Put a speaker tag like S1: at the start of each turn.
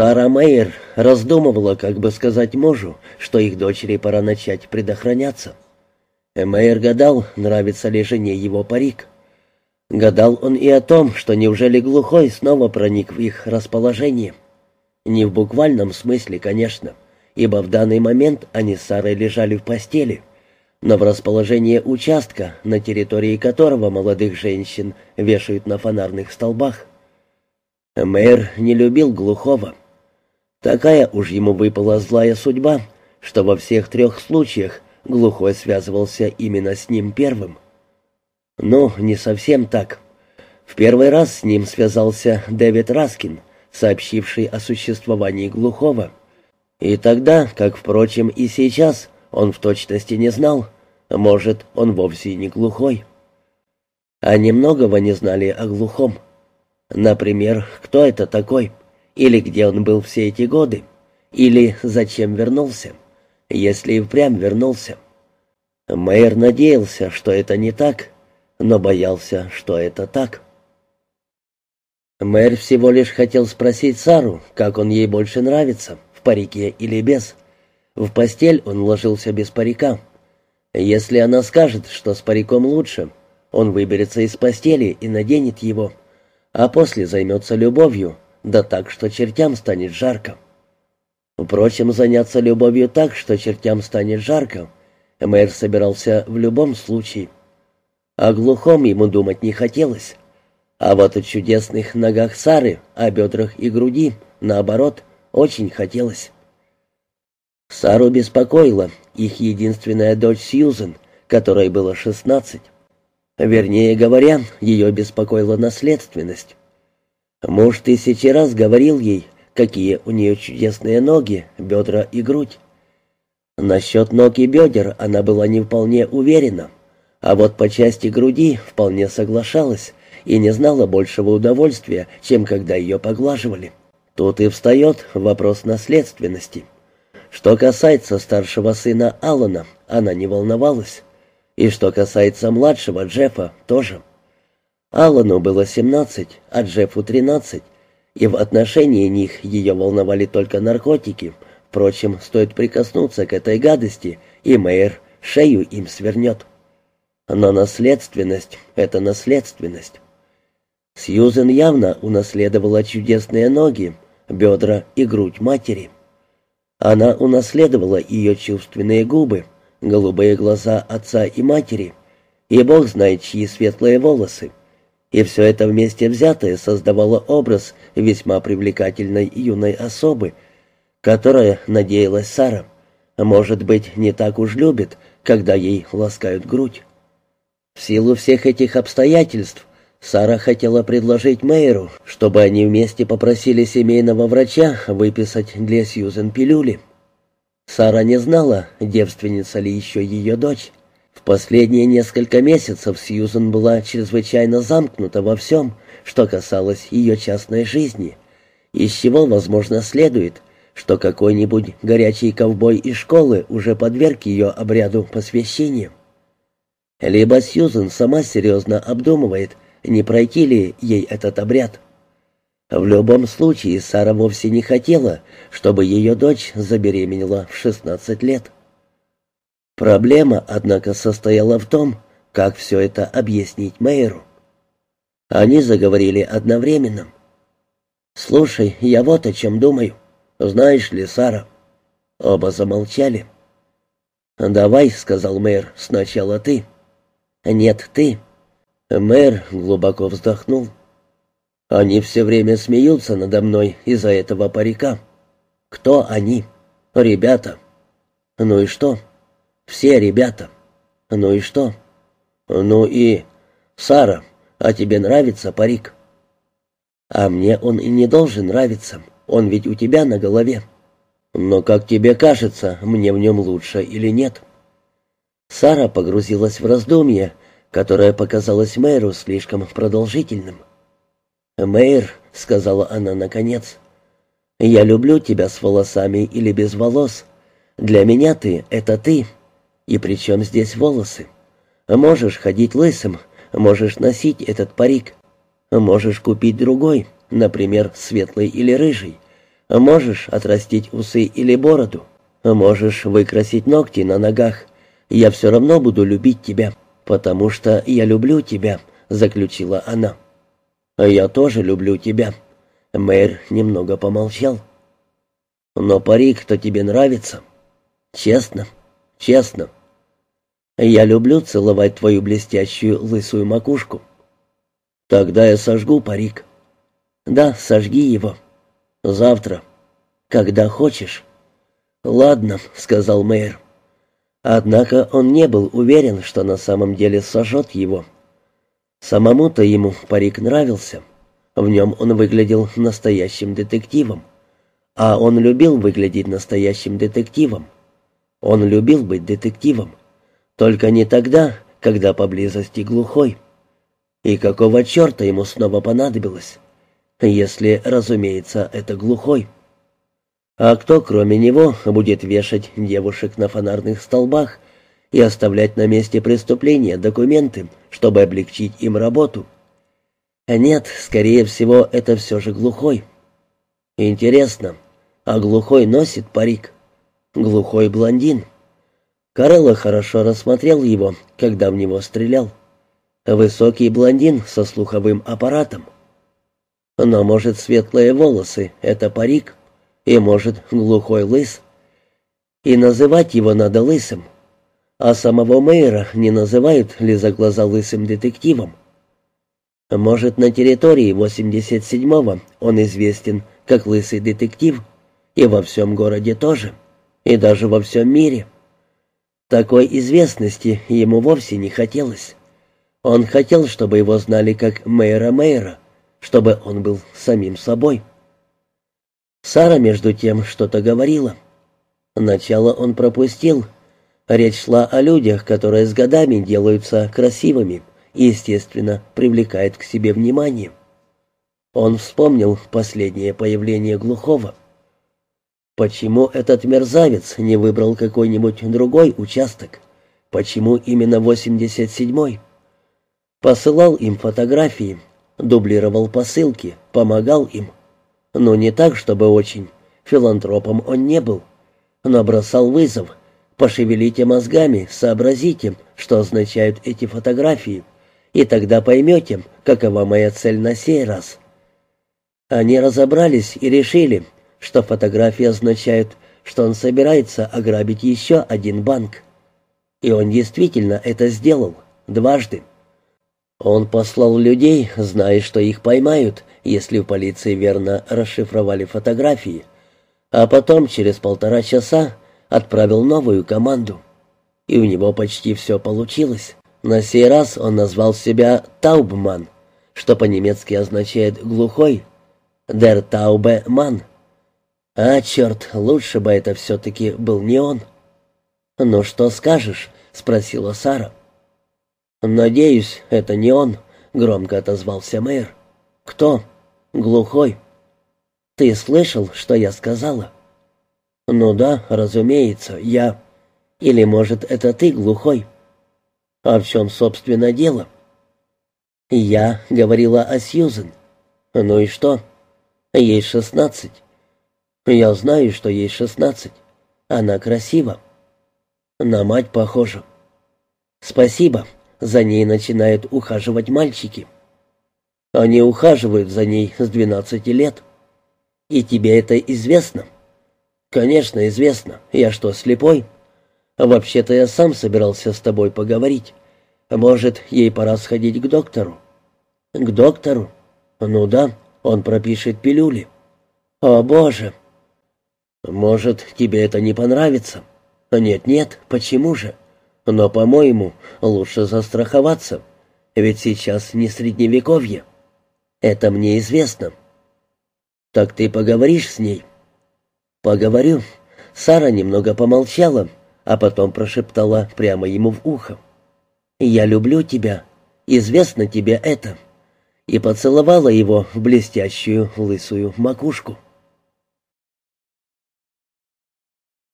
S1: Сара Мейер раздумывала, как бы сказать мужу, что их дочери пора начать предохраняться. Мейер гадал, нравится ли жене его парик. Гадал он и о том, что неужели глухой снова проник в их расположение. Не в буквальном смысле, конечно, ибо в данный момент они с Сарой лежали в постели, но в расположении участка, на территории которого молодых женщин вешают на фонарных столбах. Мэр не любил глухого. Такая уж ему выпала злая судьба, что во всех трех случаях глухой связывался именно с ним первым. Ну, не совсем так. В первый раз с ним связался Дэвид Раскин, сообщивший о существовании глухого. И тогда, как, впрочем, и сейчас, он в точности не знал, может, он вовсе не глухой. Они многого не знали о глухом. Например, кто это такой, или где он был все эти годы, или зачем вернулся, если и впрямь вернулся. Мэйр надеялся, что это не так, но боялся, что это так. Мэр всего лишь хотел спросить Сару, как он ей больше нравится, в парике или без. В постель он ложился без парика. Если она скажет, что с париком лучше, он выберется из постели и наденет его, а после займется любовью, да так, что чертям станет жарко. Впрочем, заняться любовью так, что чертям станет жарко, мэр собирался в любом случае. О глухом ему думать не хотелось. А вот о чудесных ногах Сары, о бедрах и груди, наоборот, очень хотелось. Сару беспокоила их единственная дочь Сьюзен, которой было шестнадцать. Вернее говоря, ее беспокоила наследственность. Муж тысячи раз говорил ей, какие у нее чудесные ноги, бедра и грудь. Насчет ног и бедер она была не вполне уверена. А вот по части груди вполне соглашалась и не знала большего удовольствия, чем когда ее поглаживали. Тут и встает вопрос наследственности. Что касается старшего сына Алана, она не волновалась. И что касается младшего Джеффа, тоже. Алану было 17, а Джеффу 13, и в отношении них ее волновали только наркотики. Впрочем, стоит прикоснуться к этой гадости, и мэр шею им свернет. Но наследственность — это наследственность. Сьюзен явно унаследовала чудесные ноги, бедра и грудь матери. Она унаследовала ее чувственные губы, голубые глаза отца и матери, и бог знает, чьи светлые волосы. И все это вместе взятое создавало образ весьма привлекательной юной особы, которая, надеялась Сара, может быть, не так уж любит, когда ей ласкают грудь. В силу всех этих обстоятельств Сара хотела предложить мэру, чтобы они вместе попросили семейного врача выписать для Сьюзен пилюли. Сара не знала, девственница ли еще ее дочь. В последние несколько месяцев Сьюзен была чрезвычайно замкнута во всем, что касалось ее частной жизни, из чего, возможно, следует, что какой-нибудь горячий ковбой из школы уже подверг ее обряду посвящения. Либо Сьюзен сама серьезно обдумывает, не пройти ли ей этот обряд. В любом случае, Сара вовсе не хотела, чтобы ее дочь забеременела в 16 лет. Проблема, однако, состояла в том, как все это объяснить мэру. Они заговорили одновременно. «Слушай, я вот о чем думаю. Знаешь ли, Сара?» Оба замолчали. «Давай», — сказал мэр, — «сначала ты». «Нет, ты». Мэр глубоко вздохнул. «Они все время смеются надо мной из-за этого парика». «Кто они?» «Ребята». «Ну и что?» «Все ребята». «Ну и что?» «Ну и...» «Сара, а тебе нравится парик?» «А мне он и не должен нравиться. Он ведь у тебя на голове». «Но как тебе кажется, мне в нем лучше или нет?» Сара погрузилась в раздумье, которое показалось мэру слишком продолжительным. «Мэр», — сказала она наконец, — «я люблю тебя с волосами или без волос. Для меня ты — это ты. И при чем здесь волосы? Можешь ходить лысым, можешь носить этот парик, можешь купить другой, например, светлый или рыжий. Можешь отрастить усы или бороду, можешь выкрасить ногти на ногах. Я все равно буду любить тебя, потому что я люблю тебя», — заключила она. «Я тоже люблю тебя». Мэр немного помолчал. «Но парик-то тебе нравится?» «Честно, честно. Я люблю целовать твою блестящую лысую макушку». «Тогда я сожгу парик». «Да, сожги его». «Завтра. Когда хочешь». «Ладно», — сказал мэр. Однако он не был уверен, что на самом деле сожжет его. Самому-то ему парик нравился. В нем он выглядел настоящим детективом. А он любил выглядеть настоящим детективом. Он любил быть детективом. Только не тогда, когда поблизости глухой. И какого черта ему снова понадобилось? Если, разумеется, это глухой. А кто, кроме него, будет вешать девушек на фонарных столбах и оставлять на месте преступления документы, чтобы облегчить им работу? Нет, скорее всего, это все же глухой. Интересно, а глухой носит парик? Глухой блондин. Карелло хорошо рассмотрел его, когда в него стрелял. Высокий блондин со слуховым аппаратом. Но, может, светлые волосы — это парик, и, может, глухой лыс. И называть его надо лысым. А самого мэра не называют ли за глаза лысым детективом. Может, на территории 87-го он известен как лысый детектив, и во всем городе тоже, и даже во всем мире. Такой известности ему вовсе не хотелось. Он хотел, чтобы его знали как мэра мэра, чтобы он был самим собой. Сара, между тем, что-то говорила. Начало он пропустил. Речь шла о людях, которые с годами делаются красивыми и, естественно, привлекают к себе внимание. Он вспомнил последнее появление глухого. Почему этот мерзавец не выбрал какой-нибудь другой участок? Почему именно 87-й? Посылал им фотографии, дублировал посылки, помогал им. Но не так, чтобы очень. Филантропом он не был. Но бросал вызов. Пошевелите мозгами, сообразите, что означают эти фотографии, и тогда поймете, какова моя цель на сей раз. Они разобрались и решили, что фотографии означают, что он собирается ограбить еще один банк. И он действительно это сделал, дважды. Он послал людей, зная, что их поймают, если в полиции верно расшифровали фотографии, а потом через полтора часа отправил новую команду. И у него почти все получилось. На сей раз он назвал себя Таубман, что по-немецки означает «глухой», «Der Taube Mann». А, черт, лучше бы это все-таки был не он. «Ну что скажешь?» — спросила Сара. «Надеюсь, это не он», — громко отозвался мэр. «Кто?» «Глухой». «Ты слышал, что я сказала?» «Ну да, разумеется, я...» «Или, может, это ты глухой?» «А в чем, собственно, дело?» «Я говорила о Сьюзен». «Ну и что?» «Ей шестнадцать». «Я знаю, что ей шестнадцать. Она красива». «На мать похожа». «Спасибо», за ней начинают ухаживать мальчики. Они ухаживают за ней с двенадцати лет. И тебе это известно? Конечно, известно. Я что, слепой? Вообще-то я сам собирался с тобой поговорить. Может, ей пора сходить к доктору? К доктору? Ну да, он пропишет пилюли. О, боже. Может, тебе это не понравится? Нет-нет, почему же? Но, по-моему, лучше застраховаться. Ведь сейчас не средневековье. Это мне известно. Так ты поговоришь с ней? Поговорю. Сара немного помолчала, а потом прошептала прямо ему в ухо. «Я люблю тебя. Известно тебе это». И поцеловала его в блестящую лысую макушку.